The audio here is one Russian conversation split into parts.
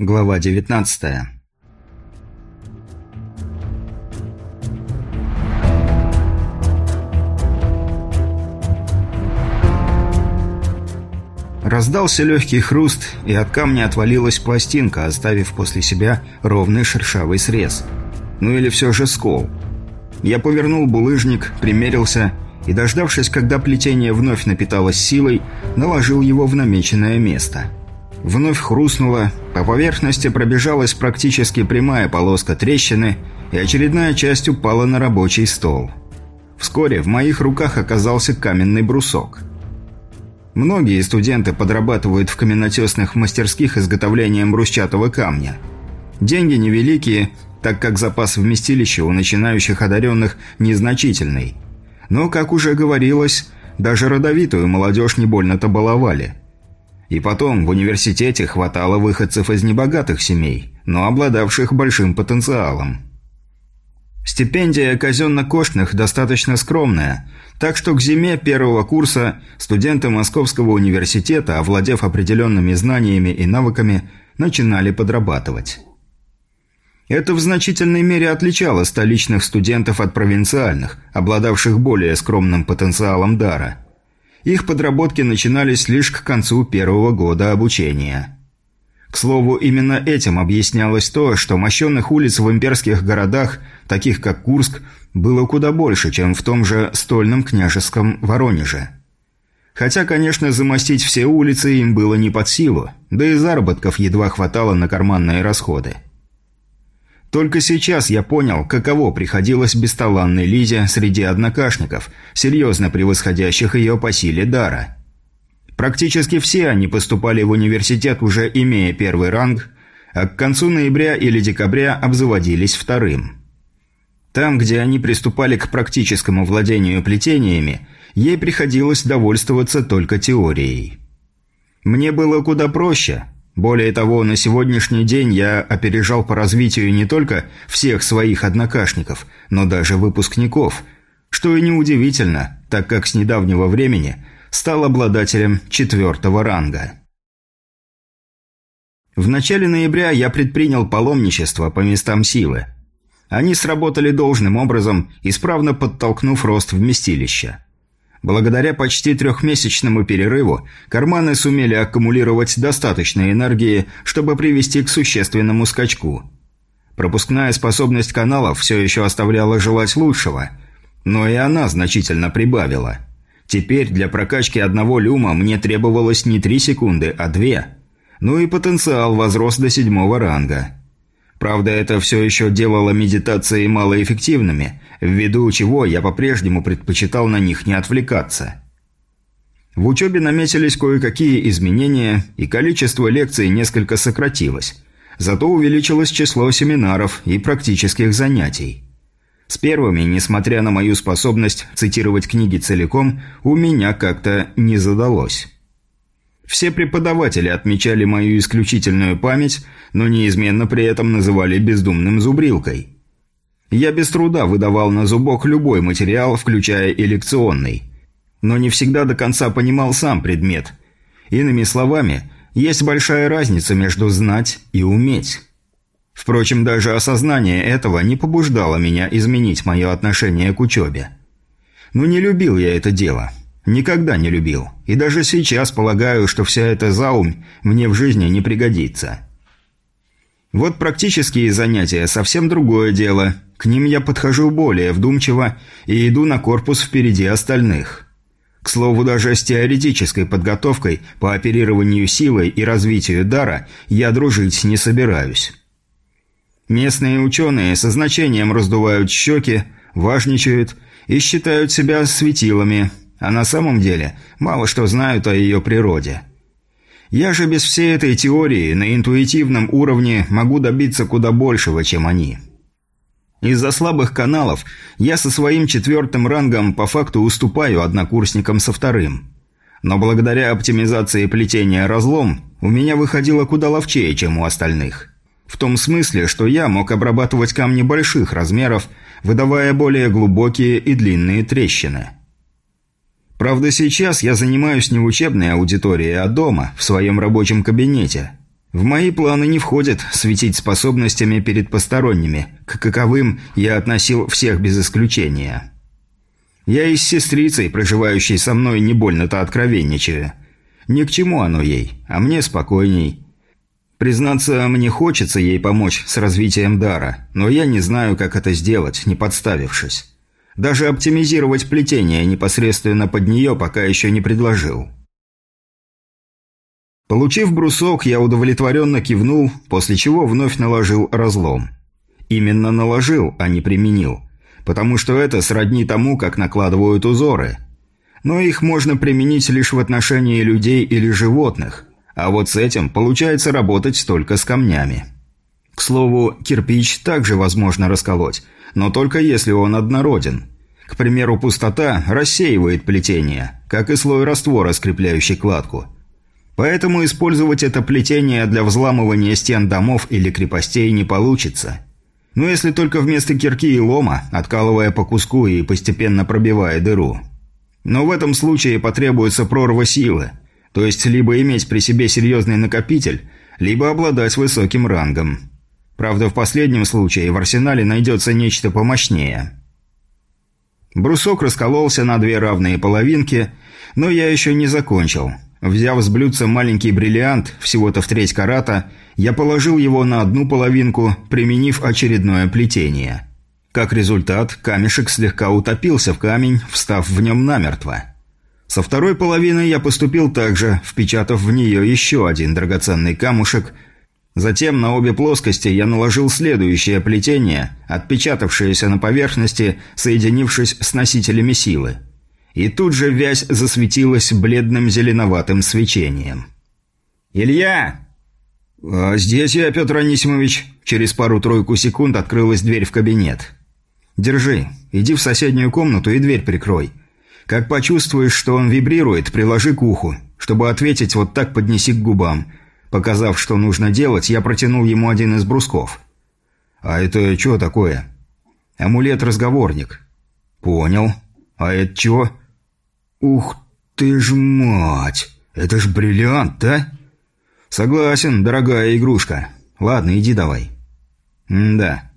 Глава 19 Раздался легкий хруст, и от камня отвалилась пластинка, оставив после себя ровный шершавый срез. Ну или все же скол. Я повернул булыжник, примерился и, дождавшись, когда плетение вновь напиталось силой, наложил его в намеченное место – Вновь хрустнуло, по поверхности пробежалась практически прямая полоска трещины, и очередная часть упала на рабочий стол. Вскоре в моих руках оказался каменный брусок. Многие студенты подрабатывают в каменотесных мастерских изготовлением брусчатого камня. Деньги невеликие, так как запас вместилища у начинающих одаренных незначительный. Но, как уже говорилось, даже родовитую молодежь не больно-то баловали – и потом, в университете хватало выходцев из небогатых семей, но обладавших большим потенциалом. Стипендия казенно-кошных достаточно скромная, так что к зиме первого курса студенты Московского университета, овладев определенными знаниями и навыками, начинали подрабатывать. Это в значительной мере отличало столичных студентов от провинциальных, обладавших более скромным потенциалом дара – их подработки начинались лишь к концу первого года обучения. К слову, именно этим объяснялось то, что мощенных улиц в имперских городах, таких как Курск, было куда больше, чем в том же стольном княжеском Воронеже. Хотя, конечно, замостить все улицы им было не под силу, да и заработков едва хватало на карманные расходы. Только сейчас я понял, каково приходилось бесталанной Лизе среди однокашников, серьезно превосходящих ее по силе дара. Практически все они поступали в университет, уже имея первый ранг, а к концу ноября или декабря обзаводились вторым. Там, где они приступали к практическому владению плетениями, ей приходилось довольствоваться только теорией. Мне было куда проще – более того, на сегодняшний день я опережал по развитию не только всех своих однокашников, но даже выпускников, что и неудивительно, так как с недавнего времени стал обладателем четвертого ранга. В начале ноября я предпринял паломничество по местам силы. Они сработали должным образом, исправно подтолкнув рост вместилища. Благодаря почти трехмесячному перерыву карманы сумели аккумулировать достаточно энергии, чтобы привести к существенному скачку. Пропускная способность каналов все еще оставляла желать лучшего, но и она значительно прибавила. Теперь для прокачки одного люма мне требовалось не три секунды, а две. Ну и потенциал возрос до седьмого ранга. Правда, это все еще делало медитации малоэффективными, ввиду чего я по-прежнему предпочитал на них не отвлекаться. В учебе наметились кое-какие изменения, и количество лекций несколько сократилось. Зато увеличилось число семинаров и практических занятий. С первыми, несмотря на мою способность цитировать книги целиком, у меня как-то не задалось. Все преподаватели отмечали мою исключительную память, но неизменно при этом называли бездумным зубрилкой. Я без труда выдавал на зубок любой материал, включая и лекционный. Но не всегда до конца понимал сам предмет. Иными словами, есть большая разница между знать и уметь. Впрочем, даже осознание этого не побуждало меня изменить мое отношение к учебе. Ну не любил я это дело. Никогда не любил. И даже сейчас полагаю, что вся эта заумь мне в жизни не пригодится. Вот практические занятия – совсем другое дело. К ним я подхожу более вдумчиво и иду на корпус впереди остальных. К слову, даже с теоретической подготовкой по оперированию силой и развитию дара я дружить не собираюсь. Местные ученые со значением раздувают щеки, важничают и считают себя светилами – а на самом деле мало что знают о ее природе. Я же без всей этой теории на интуитивном уровне могу добиться куда большего, чем они. Из-за слабых каналов я со своим четвертым рангом по факту уступаю однокурсникам со вторым. Но благодаря оптимизации плетения разлом у меня выходило куда ловчее, чем у остальных. В том смысле, что я мог обрабатывать камни больших размеров, выдавая более глубокие и длинные трещины. Правда, сейчас я занимаюсь не в учебной аудитории, а дома, в своем рабочем кабинете. В мои планы не входит светить способностями перед посторонними, к каковым я относил всех без исключения. Я и с сестрицей, проживающей со мной, не больно-то откровенничаю. Ни к чему оно ей, а мне спокойней. Признаться, мне хочется ей помочь с развитием дара, но я не знаю, как это сделать, не подставившись. Даже оптимизировать плетение непосредственно под нее пока еще не предложил. Получив брусок, я удовлетворенно кивнул, после чего вновь наложил разлом. Именно наложил, а не применил. Потому что это сродни тому, как накладывают узоры. Но их можно применить лишь в отношении людей или животных. А вот с этим получается работать только с камнями. К слову, кирпич также возможно расколоть, но только если он однороден. К примеру, пустота рассеивает плетение, как и слой раствора, скрепляющий кладку – Поэтому использовать это плетение для взламывания стен домов или крепостей не получится. Ну, если только вместо кирки и лома, откалывая по куску и постепенно пробивая дыру. Но в этом случае потребуется прорва силы, то есть либо иметь при себе серьезный накопитель, либо обладать высоким рангом. Правда, в последнем случае в арсенале найдется нечто помощнее. Брусок раскололся на две равные половинки, но я еще не закончил – Взяв с блюдца маленький бриллиант, всего-то в треть карата, я положил его на одну половинку, применив очередное плетение. Как результат, камешек слегка утопился в камень, встав в нем намертво. Со второй половиной я поступил так же, впечатав в нее еще один драгоценный камушек. Затем на обе плоскости я наложил следующее плетение, отпечатавшееся на поверхности, соединившись с носителями силы и тут же вязь засветилась бледным зеленоватым свечением. «Илья!» «А здесь я, Петр Анисимович». Через пару-тройку секунд открылась дверь в кабинет. «Держи. Иди в соседнюю комнату и дверь прикрой. Как почувствуешь, что он вибрирует, приложи к уху. Чтобы ответить, вот так поднеси к губам». Показав, что нужно делать, я протянул ему один из брусков. «А это что такое?» «Амулет-разговорник». «Понял. А это чего?» «Ух ты ж мать! Это ж бриллиант, да?» «Согласен, дорогая игрушка. Ладно, иди давай». М «Да.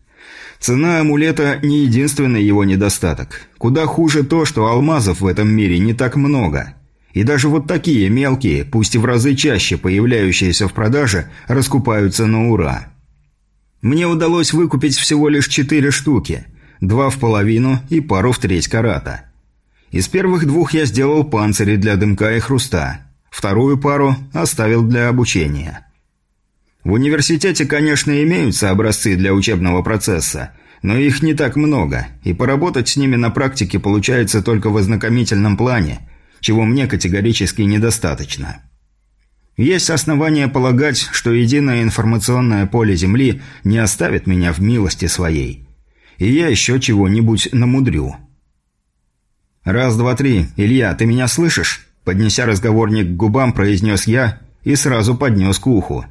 Цена амулета не единственный его недостаток. Куда хуже то, что алмазов в этом мире не так много. И даже вот такие мелкие, пусть и в разы чаще появляющиеся в продаже, раскупаются на ура. Мне удалось выкупить всего лишь четыре штуки. Два в половину и пару в треть карата. Из первых двух я сделал панцири для дымка и хруста. Вторую пару оставил для обучения. В университете, конечно, имеются образцы для учебного процесса, но их не так много, и поработать с ними на практике получается только в ознакомительном плане, чего мне категорически недостаточно. Есть основания полагать, что единое информационное поле Земли не оставит меня в милости своей. И я еще чего-нибудь намудрю. «Раз, два, три. Илья, ты меня слышишь?» Поднеся разговорник к губам, произнес я и сразу поднес к уху.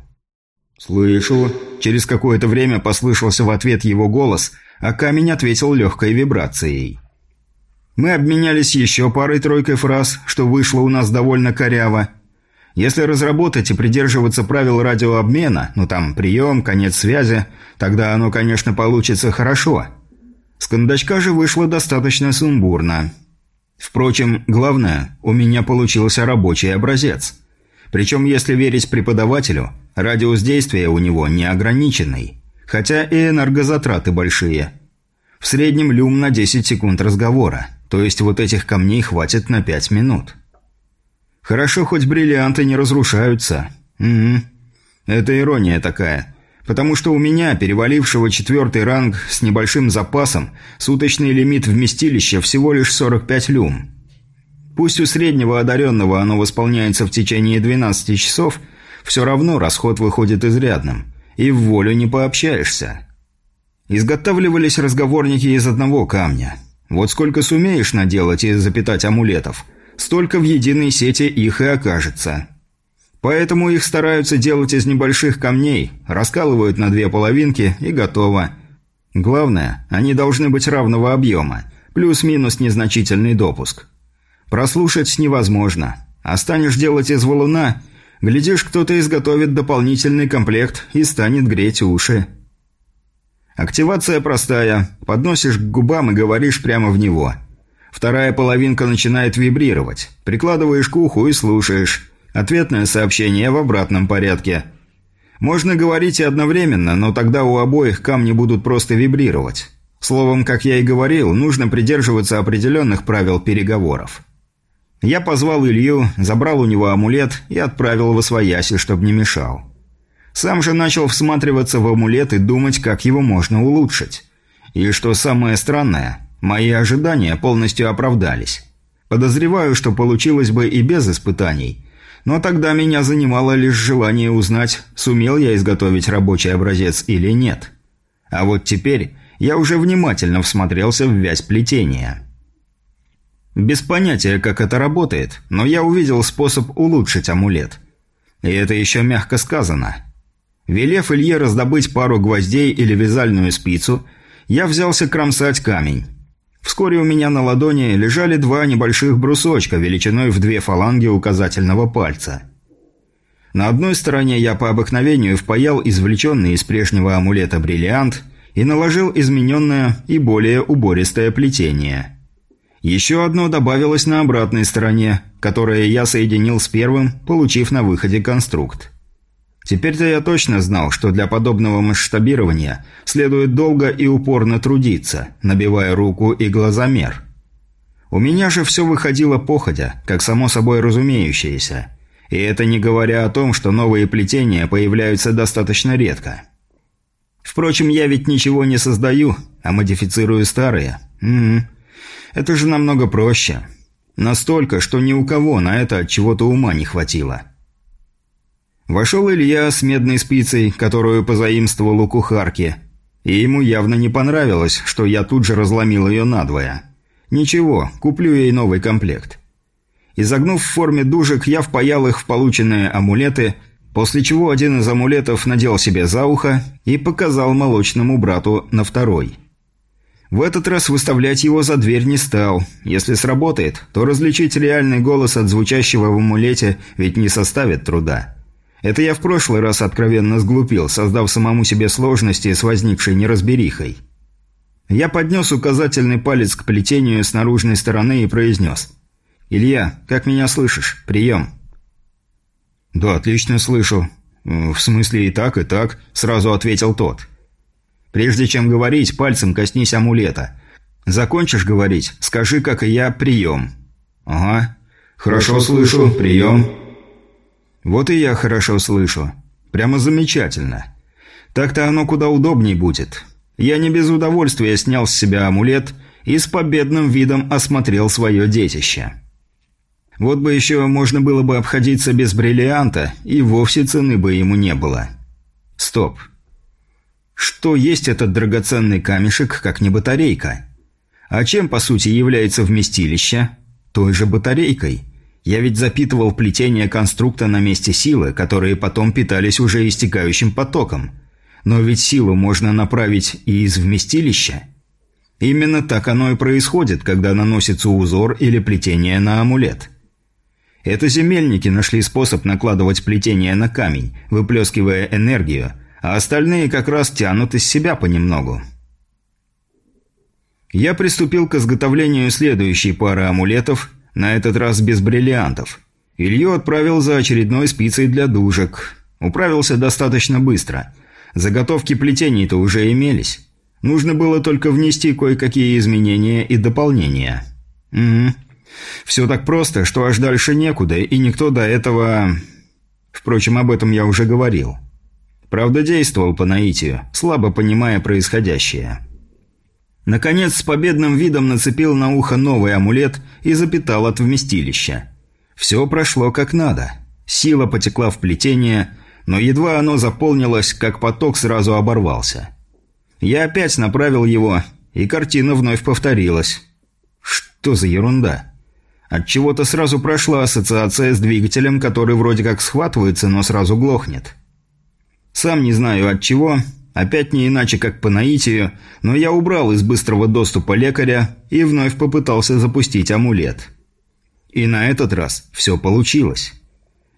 «Слышу». Через какое-то время послышался в ответ его голос, а камень ответил легкой вибрацией. Мы обменялись еще парой-тройкой фраз, что вышло у нас довольно коряво. Если разработать и придерживаться правил радиообмена, ну там прием, конец связи, тогда оно, конечно, получится хорошо. С кондачка же вышло достаточно сумбурно. Впрочем, главное, у меня получился рабочий образец. Причем, если верить преподавателю, радиус действия у него неограниченный, хотя и энергозатраты большие. В среднем люм на 10 секунд разговора, то есть вот этих камней хватит на 5 минут. Хорошо, хоть бриллианты не разрушаются. Угу. Это ирония такая. Потому что у меня, перевалившего четвертый ранг с небольшим запасом, суточный лимит вместилища всего лишь 45 люм. Пусть у среднего одаренного оно восполняется в течение 12 часов, все равно расход выходит изрядным, и в волю не пообщаешься. Изготавливались разговорники из одного камня. Вот сколько сумеешь наделать и запитать амулетов, столько в единой сети их и окажется. Поэтому их стараются делать из небольших камней, раскалывают на две половинки и готово. Главное, они должны быть равного объема, плюс-минус незначительный допуск. Прослушать невозможно. А станешь делать из валуна, Глядишь, кто-то изготовит дополнительный комплект и станет греть уши. Активация простая. Подносишь к губам и говоришь прямо в него. Вторая половинка начинает вибрировать. Прикладываешь к уху и слушаешь. Ответное сообщение в обратном порядке. Можно говорить и одновременно, но тогда у обоих камни будут просто вибрировать. Словом, как я и говорил, нужно придерживаться определенных правил переговоров. Я позвал Илью, забрал у него амулет и отправил в освояси, чтобы не мешал. Сам же начал всматриваться в амулет и думать, как его можно улучшить. И что самое странное, мои ожидания полностью оправдались. Подозреваю, что получилось бы и без испытаний. Но тогда меня занимало лишь желание узнать, сумел я изготовить рабочий образец или нет. А вот теперь я уже внимательно всмотрелся в вязь плетения. Без понятия, как это работает, но я увидел способ улучшить амулет. И это еще мягко сказано. Велев Илье раздобыть пару гвоздей или вязальную спицу, я взялся кромсать камень. Вскоре у меня на ладони лежали два небольших брусочка величиной в две фаланги указательного пальца. На одной стороне я по обыкновению впаял извлеченный из прежнего амулета бриллиант и наложил измененное и более убористое плетение. Еще одно добавилось на обратной стороне, которое я соединил с первым, получив на выходе конструкт. Теперь-то я точно знал, что для подобного масштабирования следует долго и упорно трудиться, набивая руку и глазомер. У меня же все выходило походя, как само собой разумеющееся. И это не говоря о том, что новые плетения появляются достаточно редко. Впрочем, я ведь ничего не создаю, а модифицирую старые. М -м. Это же намного проще. Настолько, что ни у кого на это от чего-то ума не хватило. Вошел Илья с медной спицей, которую позаимствовал у кухарки, и ему явно не понравилось, что я тут же разломил ее надвое. Ничего, куплю ей новый комплект. Изогнув в форме дужек, я впаял их в полученные амулеты, после чего один из амулетов надел себе за ухо и показал молочному брату на второй. В этот раз выставлять его за дверь не стал. Если сработает, то различить реальный голос от звучащего в амулете ведь не составит труда. Это я в прошлый раз откровенно сглупил, создав самому себе сложности с возникшей неразберихой. Я поднес указательный палец к плетению с наружной стороны и произнес. «Илья, как меня слышишь? Прием». «Да, отлично слышу. В смысле и так, и так», – сразу ответил тот. «Прежде чем говорить, пальцем коснись амулета. Закончишь говорить, скажи, как и я, прием». «Ага. Хорошо, Хорошо слышу. Прием». Вот и я хорошо слышу. Прямо замечательно. Так-то оно куда удобней будет. Я не без удовольствия снял с себя амулет и с победным видом осмотрел свое детище. Вот бы еще можно было бы обходиться без бриллианта, и вовсе цены бы ему не было. Стоп. Что есть этот драгоценный камешек, как не батарейка? А чем, по сути, является вместилище? Той же батарейкой – я ведь запитывал плетение конструкта на месте силы, которые потом питались уже истекающим потоком. Но ведь силу можно направить и из вместилища. Именно так оно и происходит, когда наносится узор или плетение на амулет. Это земельники нашли способ накладывать плетение на камень, выплескивая энергию, а остальные как раз тянут из себя понемногу. Я приступил к изготовлению следующей пары амулетов на этот раз без бриллиантов. Илью отправил за очередной спицей для дужек. Управился достаточно быстро. Заготовки плетений-то уже имелись. Нужно было только внести кое-какие изменения и дополнения. Угу. Все так просто, что аж дальше некуда, и никто до этого... Впрочем, об этом я уже говорил. Правда, действовал по наитию, слабо понимая происходящее. Наконец, с победным видом нацепил на ухо новый амулет и запитал от вместилища. Все прошло как надо. Сила потекла в плетение, но едва оно заполнилось, как поток сразу оборвался. Я опять направил его, и картина вновь повторилась. Что за ерунда? От чего то сразу прошла ассоциация с двигателем, который вроде как схватывается, но сразу глохнет. Сам не знаю от чего, Опять не иначе, как по наитию, но я убрал из быстрого доступа лекаря и вновь попытался запустить амулет. И на этот раз все получилось.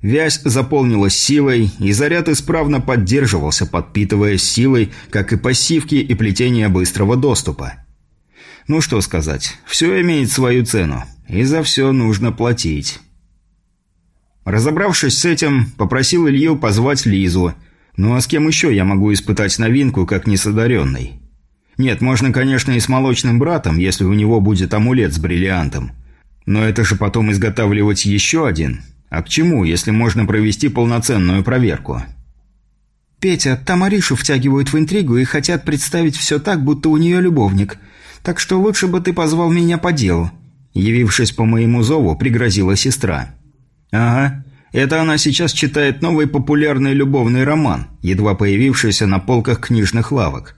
Вязь заполнилась силой, и заряд исправно поддерживался, подпитываясь силой, как и пассивки и плетение быстрого доступа. Ну что сказать, все имеет свою цену, и за все нужно платить. Разобравшись с этим, попросил Илью позвать Лизу. Ну а с кем еще я могу испытать новинку, как не с одаренной? Нет, можно, конечно, и с молочным братом, если у него будет амулет с бриллиантом. Но это же потом изготавливать еще один – а к чему, если можно провести полноценную проверку? «Петя, там Аришу втягивают в интригу и хотят представить все так, будто у нее любовник. Так что лучше бы ты позвал меня по делу». Явившись по моему зову, пригрозила сестра. «Ага, это она сейчас читает новый популярный любовный роман, едва появившийся на полках книжных лавок.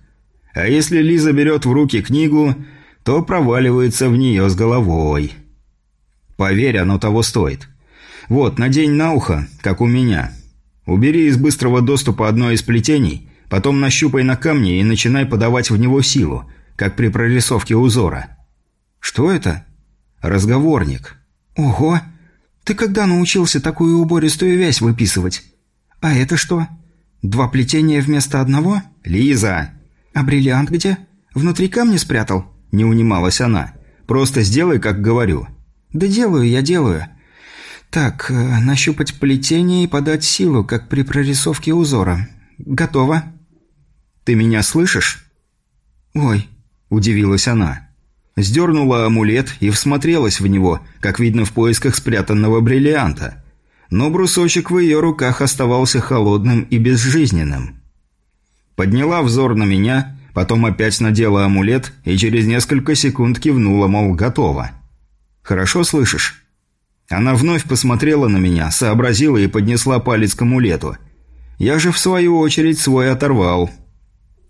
А если Лиза берет в руки книгу, то проваливается в нее с головой. Поверь, оно того стоит. «Вот, надень на ухо, как у меня. Убери из быстрого доступа одно из плетений, потом нащупай на камне и начинай подавать в него силу, как при прорисовке узора». «Что это?» «Разговорник». «Ого! Ты когда научился такую убористую вязь выписывать? А это что? Два плетения вместо одного?» «Лиза!» «А бриллиант где? Внутри камня спрятал?» Не унималась она. «Просто сделай, как говорю». «Да делаю я, делаю. Так, э, нащупать плетение и подать силу, как при прорисовке узора. Готово. Ты меня слышишь? Ой, удивилась она. Сдернула амулет и всмотрелась в него, как видно в поисках спрятанного бриллианта. Но брусочек в ее руках оставался холодным и безжизненным. Подняла взор на меня, потом опять надела амулет и через несколько секунд кивнула, мол, готово. «Хорошо слышишь?» Она вновь посмотрела на меня, сообразила и поднесла палец к амулету. Я же, в свою очередь, свой оторвал.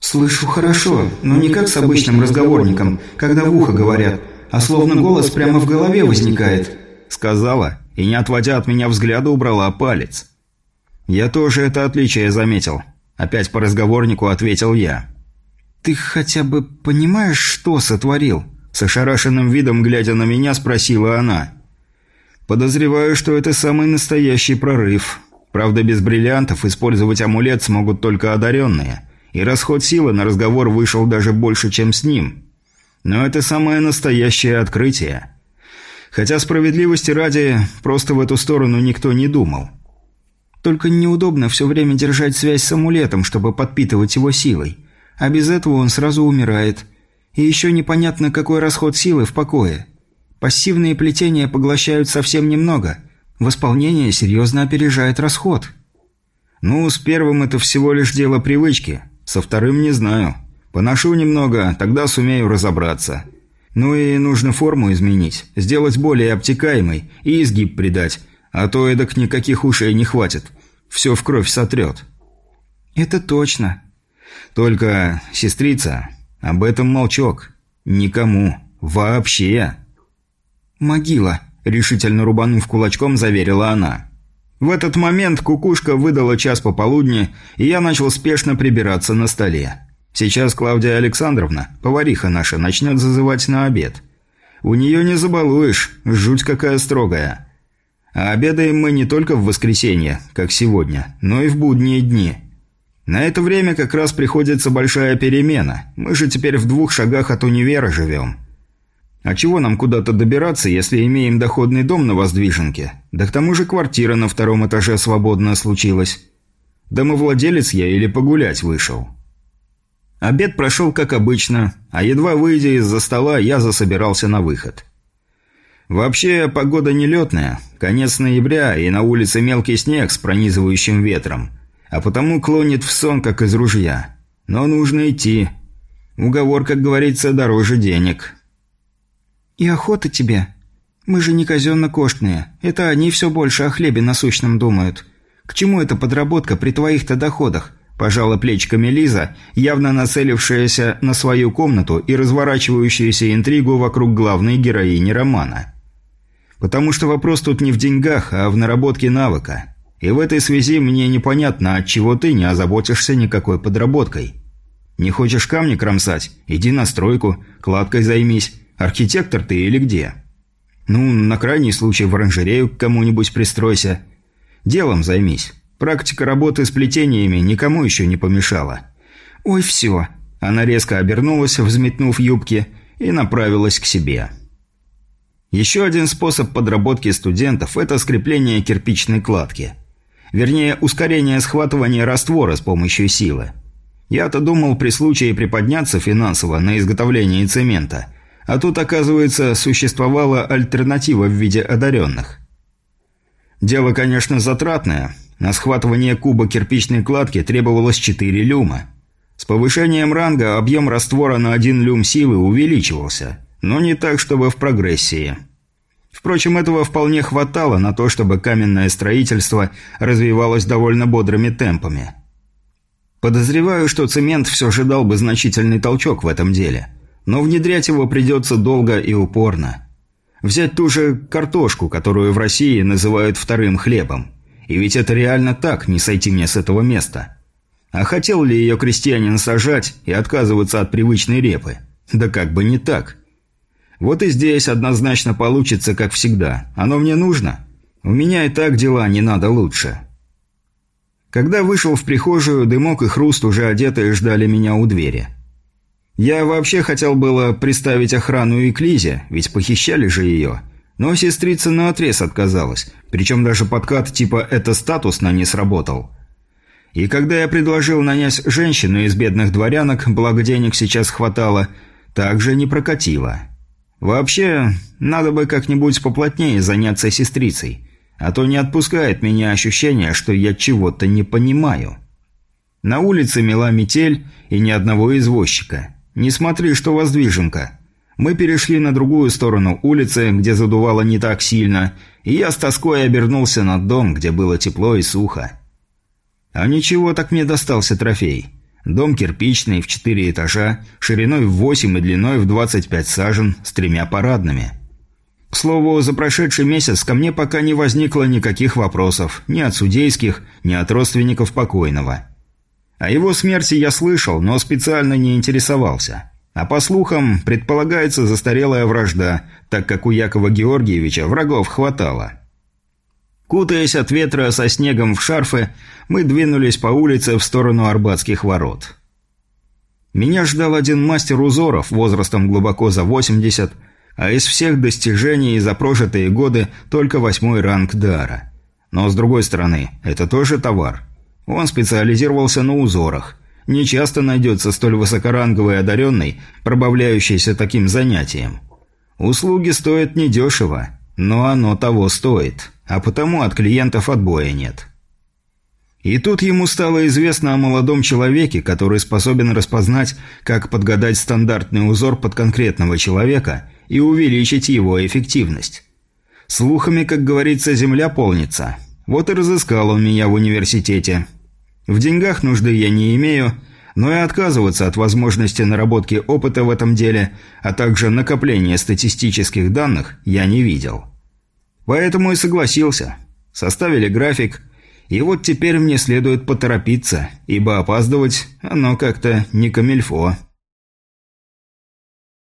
«Слышу хорошо, но не как с обычным разговорником, когда в ухо говорят, а словно голос прямо в голове возникает», — сказала, и, не отводя от меня взгляда, убрала палец. «Я тоже это отличие заметил», — опять по разговорнику ответил я. «Ты хотя бы понимаешь, что сотворил?» С ошарашенным видом, глядя на меня, спросила она. Подозреваю, что это самый настоящий прорыв. Правда, без бриллиантов использовать амулет смогут только одаренные. И расход силы на разговор вышел даже больше, чем с ним. Но это самое настоящее открытие. Хотя справедливости ради, просто в эту сторону никто не думал. Только неудобно все время держать связь с амулетом, чтобы подпитывать его силой. А без этого он сразу умирает. И еще непонятно, какой расход силы в покое. Пассивные плетения поглощают совсем немного. Восполнение серьезно опережает расход. Ну, с первым это всего лишь дело привычки. Со вторым не знаю. Поношу немного, тогда сумею разобраться. Ну и нужно форму изменить, сделать более обтекаемой и изгиб придать, а то эдак никаких ушей не хватит. Все в кровь сотрет. Это точно. Только, сестрица, об этом молчок. Никому. Вообще. «Могила», – решительно рубанув кулачком, заверила она. В этот момент кукушка выдала час пополудни, и я начал спешно прибираться на столе. Сейчас Клавдия Александровна, повариха наша, начнет зазывать на обед. У нее не забалуешь, жуть какая строгая. А обедаем мы не только в воскресенье, как сегодня, но и в будние дни. На это время как раз приходится большая перемена. Мы же теперь в двух шагах от универа живем. А чего нам куда-то добираться, если имеем доходный дом на воздвиженке? Да к тому же квартира на втором этаже свободно случилась. Домовладелец я или погулять вышел. Обед прошел как обычно, а едва выйдя из-за стола, я засобирался на выход. Вообще, погода нелетная, конец ноября, и на улице мелкий снег с пронизывающим ветром, а потому клонит в сон, как из ружья. Но нужно идти. Уговор, как говорится, дороже денег». «И охота тебе. Мы же не казенно-коштные. Это они все больше о хлебе насущном думают. К чему эта подработка при твоих-то доходах?» Пожала плечиками Лиза, явно нацелившаяся на свою комнату и разворачивающуюся интригу вокруг главной героини романа. «Потому что вопрос тут не в деньгах, а в наработке навыка. И в этой связи мне непонятно, от чего ты не озаботишься никакой подработкой. Не хочешь камни кромсать? Иди на стройку, кладкой займись. Архитектор ты или где? Ну, на крайний случай в оранжерею к кому-нибудь пристройся. Делом займись. Практика работы с плетениями никому еще не помешала». «Ой, все». Она резко обернулась, взметнув юбки, и направилась к себе. Еще один способ подработки студентов – это скрепление кирпичной кладки. Вернее, ускорение схватывания раствора с помощью силы. Я-то думал при случае приподняться финансово на изготовление цемента, а тут, оказывается, существовала альтернатива в виде одаренных. Дело, конечно, затратное. На схватывание куба кирпичной кладки требовалось 4 люма. С повышением ранга объем раствора на один люм силы увеличивался, но не так, чтобы в прогрессии. Впрочем, этого вполне хватало на то, чтобы каменное строительство развивалось довольно бодрыми темпами – Подозреваю, что цемент все же дал бы значительный толчок в этом деле. Но внедрять его придется долго и упорно. Взять ту же картошку, которую в России называют вторым хлебом. И ведь это реально так, не сойти мне с этого места. А хотел ли ее крестьянин сажать и отказываться от привычной репы? Да как бы не так. Вот и здесь однозначно получится, как всегда. Оно мне нужно? У меня и так дела не надо лучше. Когда вышел в прихожую, дымок и хруст уже одетые ждали меня у двери. Я вообще хотел было приставить охрану и Клизе, ведь похищали же ее. Но сестрица наотрез отказалась, причем даже подкат типа «это статусно» не сработал. И когда я предложил нанять женщину из бедных дворянок, благо денег сейчас хватало, также не прокатило. Вообще, надо бы как-нибудь поплотнее заняться сестрицей – а то не отпускает меня ощущение, что я чего-то не понимаю. На улице мела метель и ни одного извозчика. Не смотри, что воздвиженка. Мы перешли на другую сторону улицы, где задувало не так сильно, и я с тоской обернулся на дом, где было тепло и сухо. А ничего, так мне достался трофей. Дом кирпичный, в четыре этажа, шириной в восемь и длиной в двадцать пять сажен, с тремя парадными – к слову, за прошедший месяц ко мне пока не возникло никаких вопросов, ни от судейских, ни от родственников покойного. О его смерти я слышал, но специально не интересовался. А по слухам, предполагается застарелая вражда, так как у Якова Георгиевича врагов хватало. Кутаясь от ветра со снегом в шарфы, мы двинулись по улице в сторону Арбатских ворот. Меня ждал один мастер узоров возрастом глубоко за 80 а из всех достижений за прожитые годы только восьмой ранг дара. Но с другой стороны, это тоже товар. Он специализировался на узорах. Не часто найдется столь высокоранговый одаренный, пробавляющийся таким занятием. Услуги стоят недешево, но оно того стоит, а потому от клиентов отбоя нет. И тут ему стало известно о молодом человеке, который способен распознать, как подгадать стандартный узор под конкретного человека и увеличить его эффективность. Слухами, как говорится, земля полнится. Вот и разыскал он меня в университете. В деньгах нужды я не имею, но и отказываться от возможности наработки опыта в этом деле, а также накопления статистических данных я не видел. Поэтому и согласился. Составили график, и вот теперь мне следует поторопиться, ибо опаздывать оно как-то не камельфо.